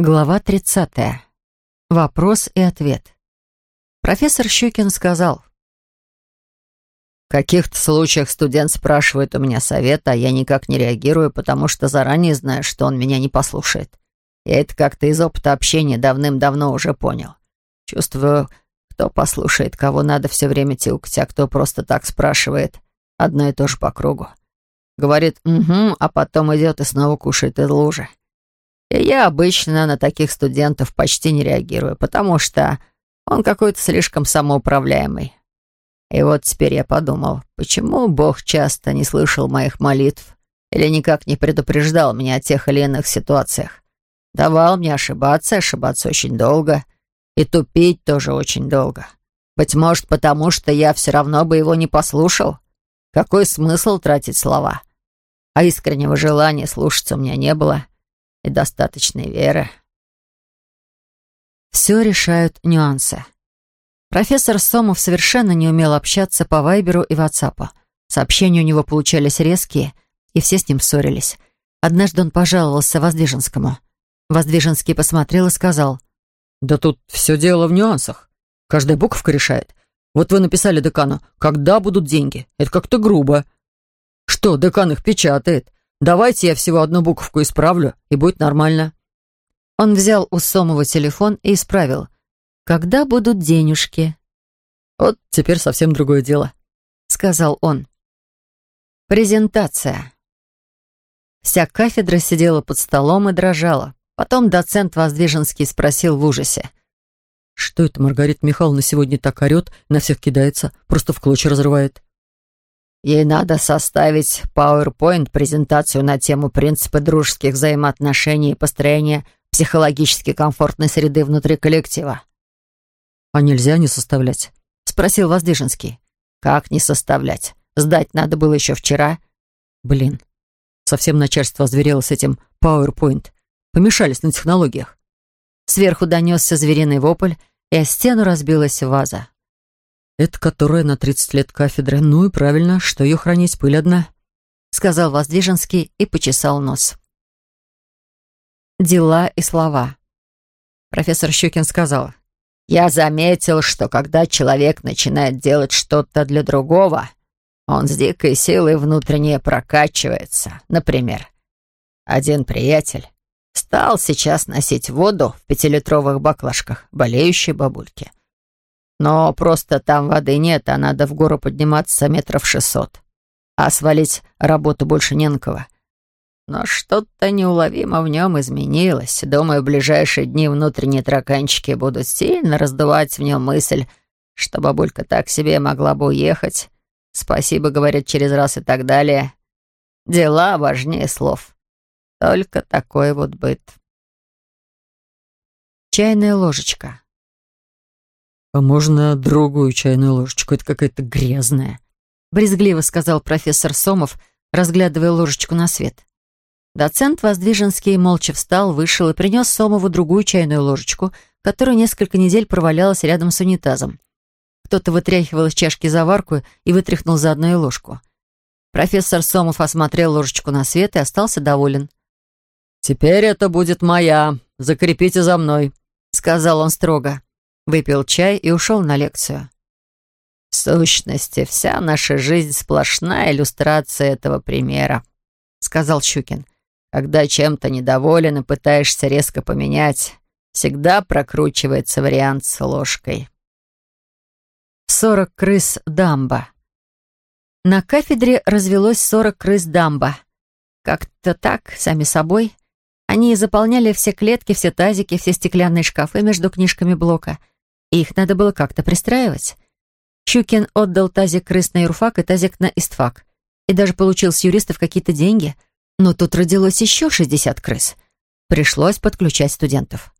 Глава 30. Вопрос и ответ. Профессор Щукин сказал. В каких-то случаях студент спрашивает у меня совета, а я никак не реагирую, потому что заранее знаю, что он меня не послушает. Я это как-то из опыта общения давным-давно уже понял. Чувствую, кто послушает, кого надо все время тюкать, а кто просто так спрашивает. Одно и то же по кругу. Говорит «угу», а потом идет и снова кушает из лужи. И я обычно на таких студентов почти не реагирую, потому что он какой-то слишком самоуправляемый. И вот теперь я подумал, почему Бог часто не слышал моих молитв или никак не предупреждал меня о тех или иных ситуациях. Давал мне ошибаться, ошибаться очень долго, и тупить тоже очень долго. Быть может, потому что я все равно бы его не послушал. Какой смысл тратить слова? А искреннего желания слушаться у меня не было — и достаточной веры. Все решают нюансы. Профессор Сомов совершенно не умел общаться по Вайберу и Ватсапу. Сообщения у него получались резкие, и все с ним ссорились. Однажды он пожаловался Воздвиженскому. Воздвиженский посмотрел и сказал, «Да тут все дело в нюансах. Каждая буковка решает. Вот вы написали декану, когда будут деньги. Это как-то грубо. Что, декан их печатает? Давайте я всего одну буковку исправлю, и будет нормально». Он взял у Сомова телефон и исправил. «Когда будут денежки?» «Вот теперь совсем другое дело», — сказал он. Презентация. Вся кафедра сидела под столом и дрожала. Потом доцент Воздвиженский спросил в ужасе. «Что это Маргарита Михайловна сегодня так орет, на всех кидается, просто в клочья разрывает?» Ей надо составить PowerPoint-презентацию на тему принципа дружеских взаимоотношений и построения психологически комфортной среды внутри коллектива. «А нельзя не составлять?» — спросил Воздвиженский. «Как не составлять? Сдать надо было еще вчера». «Блин, совсем начальство озверело с этим PowerPoint. Помешались на технологиях». Сверху донесся звериный вопль, и о стену разбилась ваза. «Это которая на 30 лет кафедры. Ну и правильно, что ее хранить, пыль одна», — сказал Воздвиженский и почесал нос. Дела и слова. Профессор Щукин сказал, «Я заметил, что когда человек начинает делать что-то для другого, он с дикой силой внутренне прокачивается. Например, один приятель стал сейчас носить воду в пятилитровых баклажках болеющей бабульке. Но просто там воды нет, а надо в гору подниматься метров шестьсот. А свалить работу больше не на кого. Но что-то неуловимо в нем изменилось. Думаю, в ближайшие дни внутренние тараканчики будут сильно раздувать в нем мысль, что бабулька так себе могла бы уехать. Спасибо, говорит, через раз и так далее. Дела важнее слов. Только такой вот быт. Чайная ложечка. «А можно другую чайную ложечку? Это какая-то грязная», — брезгливо сказал профессор Сомов, разглядывая ложечку на свет. Доцент Воздвиженский молча встал, вышел и принес Сомову другую чайную ложечку, которая несколько недель провалялась рядом с унитазом. Кто-то вытряхивал из чашки заварку и вытряхнул заодно и ложку. Профессор Сомов осмотрел ложечку на свет и остался доволен. «Теперь это будет моя. Закрепите за мной», — сказал он строго выпил чай и ушел на лекцию. В сущности, вся наша жизнь сплошная иллюстрация этого примера, сказал Щукин. Когда чем-то недоволен и пытаешься резко поменять, всегда прокручивается вариант с ложкой. Сорок крыс дамба. На кафедре развелось сорок крыс дамба. Как-то так, сами собой. Они заполняли все клетки, все тазики, все стеклянные шкафы между книжками блока — их надо было как-то пристраивать. Щукин отдал тазик крыс на юрфак и тазик на истфак. И даже получил с юристов какие-то деньги. Но тут родилось еще 60 крыс. Пришлось подключать студентов.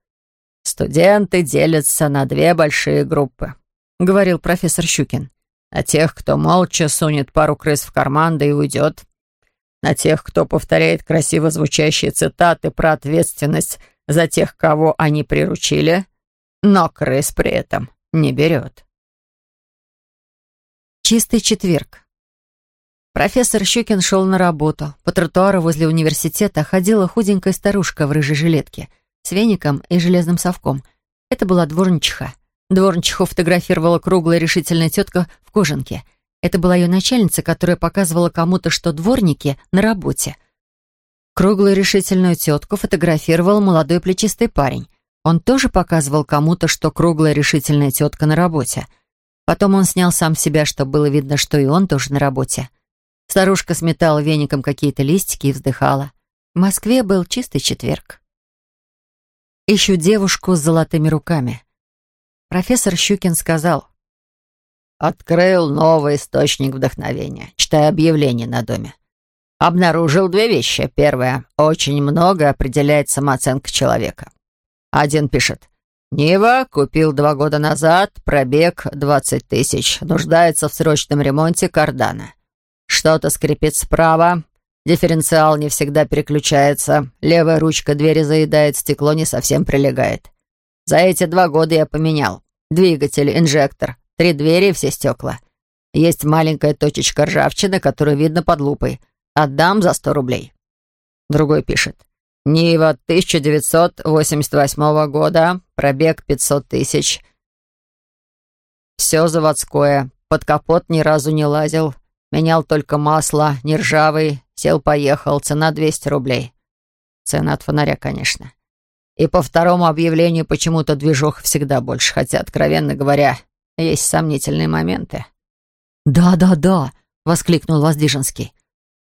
«Студенты делятся на две большие группы», — говорил профессор Щукин. «На тех, кто молча сунет пару крыс в карман, да и уйдет. На тех, кто повторяет красиво звучащие цитаты про ответственность за тех, кого они приручили, но крыс при этом не берет. Чистый четверг. Профессор Щукин шел на работу. По тротуару возле университета ходила худенькая старушка в рыжей жилетке. с веником и железным совком. Это была дворничиха. Дворничиху фотографировала круглая решительная тетка в кожанке. Это была ее начальница, которая показывала кому-то, что дворники на работе. Круглую решительную тетку фотографировал молодой плечистый парень. Он тоже показывал кому-то, что круглая решительная тетка на работе. Потом он снял сам себя, чтобы было видно, что и он тоже на работе. Старушка сметала веником какие-то листики и вздыхала. В Москве был чистый четверг. Ищу девушку с золотыми руками. Профессор Щукин сказал. Открыл новый источник вдохновения, читая объявление на доме. Обнаружил две вещи. Первое. Очень много определяет самооценка человека. Один пишет. «Нива купил два года назад, пробег 20 тысяч, нуждается в срочном ремонте кардана. Что-то скрипит справа, дифференциал не всегда переключается, левая ручка двери заедает, стекло не совсем прилегает. За эти два года я поменял. Двигатель, инжектор, три двери и все стекла. Есть маленькая точечка ржавчины, которую видно под лупой. Отдам за сто рублей». Другой пишет. Нива 1988 года, пробег 500 тысяч. Все заводское, под капот ни разу не лазил, менял только масло, не ржавый, сел-поехал, цена 200 рублей. Цена от фонаря, конечно. И по второму объявлению почему-то движух всегда больше, хотя, откровенно говоря, есть сомнительные моменты. «Да-да-да», — воскликнул Воздвиженский.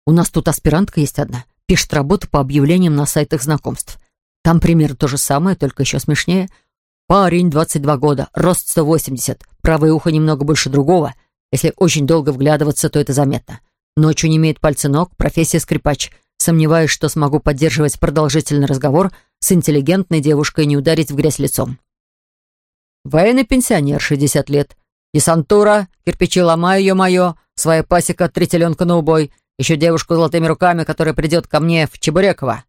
«У нас тут аспирантка есть одна пишет работу по объявлениям на сайтах знакомств. Там примерно то же самое, только еще смешнее. Парень, 22 года, рост 180, правое ухо немного больше другого. Если очень долго вглядываться, то это заметно. Ночью не имеет пальцы ног, профессия скрипач. Сомневаюсь, что смогу поддерживать продолжительный разговор с интеллигентной девушкой и не ударить в грязь лицом. Военный пенсионер, 60 лет. Десантура, кирпичи ломаю, ё-моё, своя пасека, три теленка на убой, еще девушку с золотыми руками, которая придет ко мне в Чебурекова.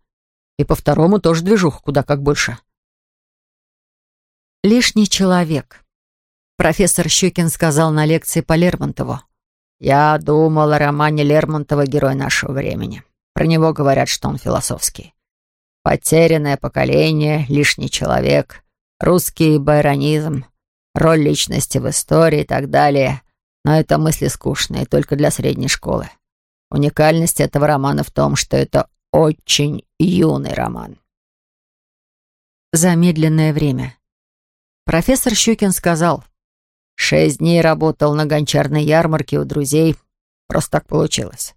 И по второму тоже движух куда как больше. «Лишний человек», — профессор Щукин сказал на лекции по Лермонтову. «Я думал о романе Лермонтова «Герой нашего времени». Про него говорят, что он философский. Потерянное поколение, лишний человек, русский байронизм, роль личности в истории и так далее. Но это мысли скучные, только для средней школы. Уникальность этого романа в том, что это очень юный роман. Замедленное время. Профессор Щукин сказал, «Шесть дней работал на гончарной ярмарке у друзей. Просто так получилось.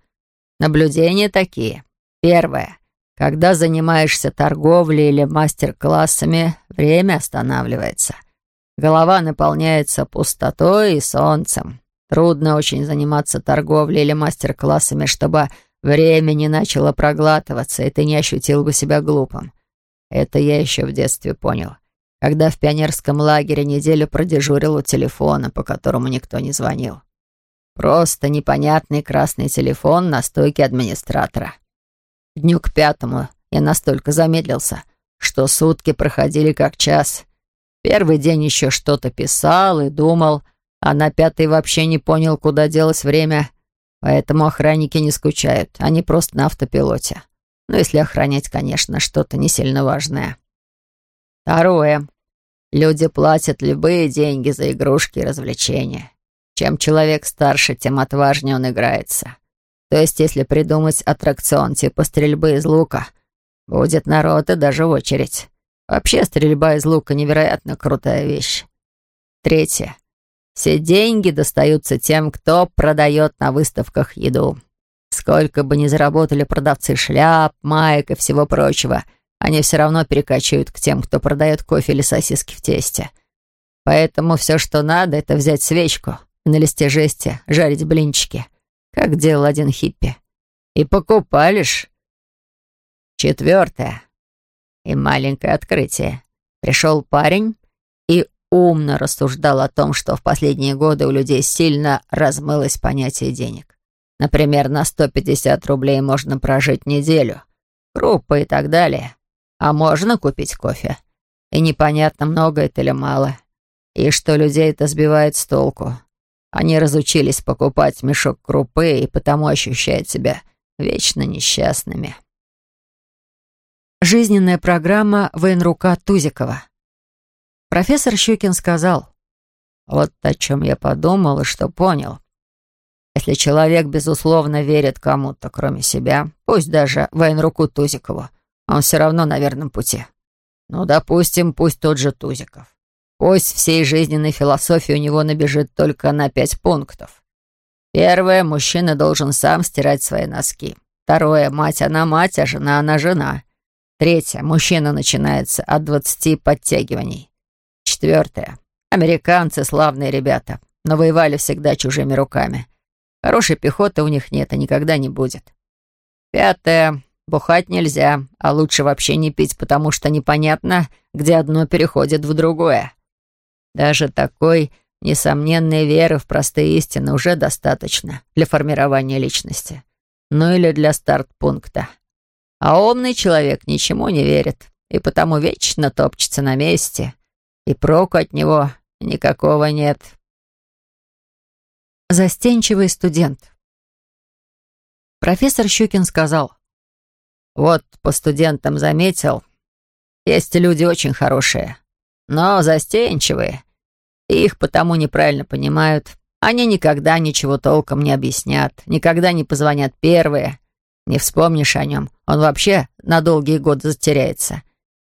Наблюдения такие. Первое. Когда занимаешься торговлей или мастер-классами, время останавливается. Голова наполняется пустотой и солнцем. Трудно очень заниматься торговлей или мастер-классами, чтобы время не начало проглатываться, и ты не ощутил бы себя глупым. Это я еще в детстве понял, когда в пионерском лагере неделю продежурил у телефона, по которому никто не звонил. Просто непонятный красный телефон на стойке администратора. Дню к пятому я настолько замедлился, что сутки проходили как час. Первый день еще что-то писал и думал — а на пятый вообще не понял, куда делось время. Поэтому охранники не скучают, они просто на автопилоте. Ну, если охранять, конечно, что-то не сильно важное. Второе. Люди платят любые деньги за игрушки и развлечения. Чем человек старше, тем отважнее он играется. То есть, если придумать аттракцион типа стрельбы из лука, будет народ и даже очередь. Вообще, стрельба из лука невероятно крутая вещь. Третье. Все деньги достаются тем, кто продает на выставках еду. Сколько бы ни заработали продавцы шляп, маек и всего прочего, они все равно перекачивают к тем, кто продает кофе или сосиски в тесте. Поэтому все, что надо, это взять свечку и на листе жести жарить блинчики, как делал один хиппи. И покупалишь. Четвертое. И маленькое открытие. Пришел парень умно рассуждал о том, что в последние годы у людей сильно размылось понятие денег. Например, на 150 рублей можно прожить неделю, крупы и так далее. А можно купить кофе. И непонятно, много это или мало. И что людей это сбивает с толку. Они разучились покупать мешок крупы и потому ощущают себя вечно несчастными. Жизненная программа военрука Тузикова. Профессор Щукин сказал, «Вот о чем я подумал и что понял. Если человек, безусловно, верит кому-то, кроме себя, пусть даже военруку Тузикову, он все равно на верном пути. Ну, допустим, пусть тот же Тузиков. Пусть всей жизненной философии у него набежит только на пять пунктов. Первое, мужчина должен сам стирать свои носки. Второе, мать она мать, а жена она жена. Третье. Мужчина начинается от двадцати подтягиваний. Четвертое. Американцы славные ребята, но воевали всегда чужими руками. Хорошей пехоты у них нет и никогда не будет. Пятое. Бухать нельзя, а лучше вообще не пить, потому что непонятно, где одно переходит в другое. Даже такой несомненной веры в простые истины уже достаточно для формирования личности. Ну или для старт-пункта. А умный человек ничему не верит и потому вечно топчется на месте, и проку от него никакого нет. Застенчивый студент. Профессор Щукин сказал, «Вот по студентам заметил, есть люди очень хорошие, но застенчивые, и их потому неправильно понимают. Они никогда ничего толком не объяснят, никогда не позвонят первые, не вспомнишь о нем, он вообще на долгие годы затеряется.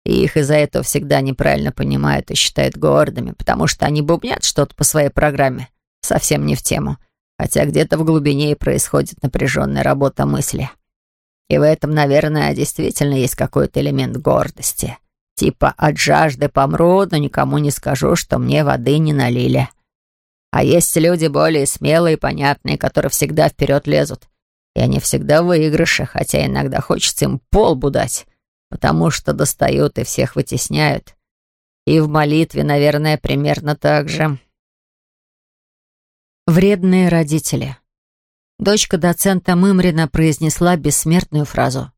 И их из-за этого всегда неправильно понимают и считают гордыми, потому что они бубнят что-то по своей программе, совсем не в тему, хотя где-то в глубине и происходит напряженная работа мысли. И в этом, наверное, действительно есть какой-то элемент гордости. Типа от жажды помру, но никому не скажу, что мне воды не налили. А есть люди более смелые и понятные, которые всегда вперед лезут и они всегда в выигрыше, хотя иногда хочется им полбу дать, потому что достают и всех вытесняют. И в молитве, наверное, примерно так же. Вредные родители. Дочка доцента Мымрина произнесла бессмертную фразу.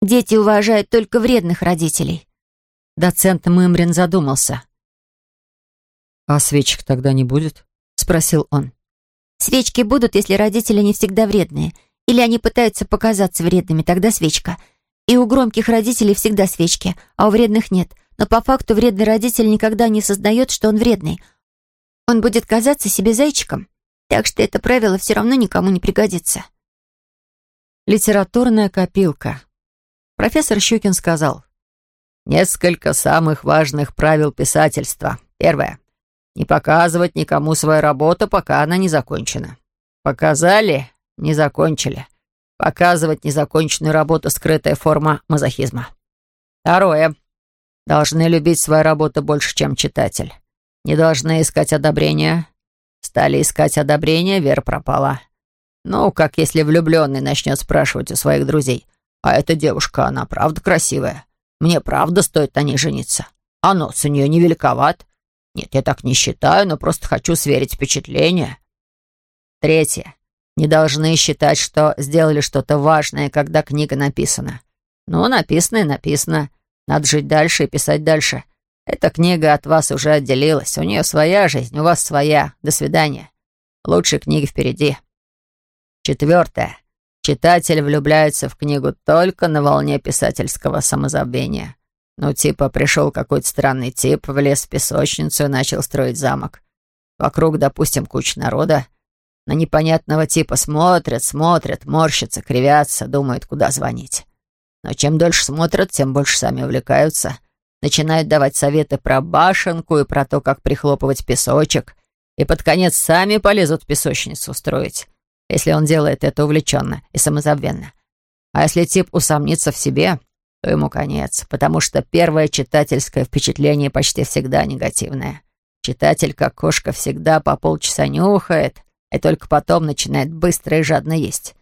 «Дети уважают только вредных родителей». Доцент Мымрин задумался. «А свечек тогда не будет?» — спросил он. Свечки будут, если родители не всегда вредные. Или они пытаются показаться вредными, тогда свечка. И у громких родителей всегда свечки, а у вредных нет. Но по факту вредный родитель никогда не сознает, что он вредный. Он будет казаться себе зайчиком. Так что это правило все равно никому не пригодится. Литературная копилка. Профессор Щукин сказал. Несколько самых важных правил писательства. Первое. Не показывать никому свою работу, пока она не закончена. Показали — не закончили. Показывать незаконченную работу — скрытая форма мазохизма. Второе. Должны любить свою работу больше, чем читатель. Не должны искать одобрения. Стали искать одобрения, вера пропала. Ну, как если влюбленный начнет спрашивать у своих друзей. «А эта девушка, она правда красивая? Мне правда стоит на ней жениться? А нос у нее не великоват? Нет, я так не считаю, но просто хочу сверить впечатления. Третье. Не должны считать, что сделали что-то важное, когда книга написана. Ну, написано и написано. Надо жить дальше и писать дальше. Эта книга от вас уже отделилась. У нее своя жизнь, у вас своя. До свидания. Лучшие книги впереди. Четвертое. Читатель влюбляется в книгу только на волне писательского самозабвения. Ну, типа, пришел какой-то странный тип, влез в песочницу и начал строить замок. Вокруг, допустим, куча народа. На непонятного типа смотрят, смотрят, морщатся, кривятся, думают, куда звонить. Но чем дольше смотрят, тем больше сами увлекаются. Начинают давать советы про башенку и про то, как прихлопывать песочек. И под конец сами полезут в песочницу строить, если он делает это увлеченно и самозабвенно. А если тип усомнится в себе, то ему конец, потому что первое читательское впечатление почти всегда негативное. Читатель, как кошка, всегда по полчаса нюхает, и только потом начинает быстро и жадно есть.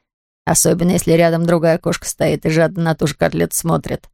Особенно, если рядом другая кошка стоит и жадно на ту же котлету смотрит.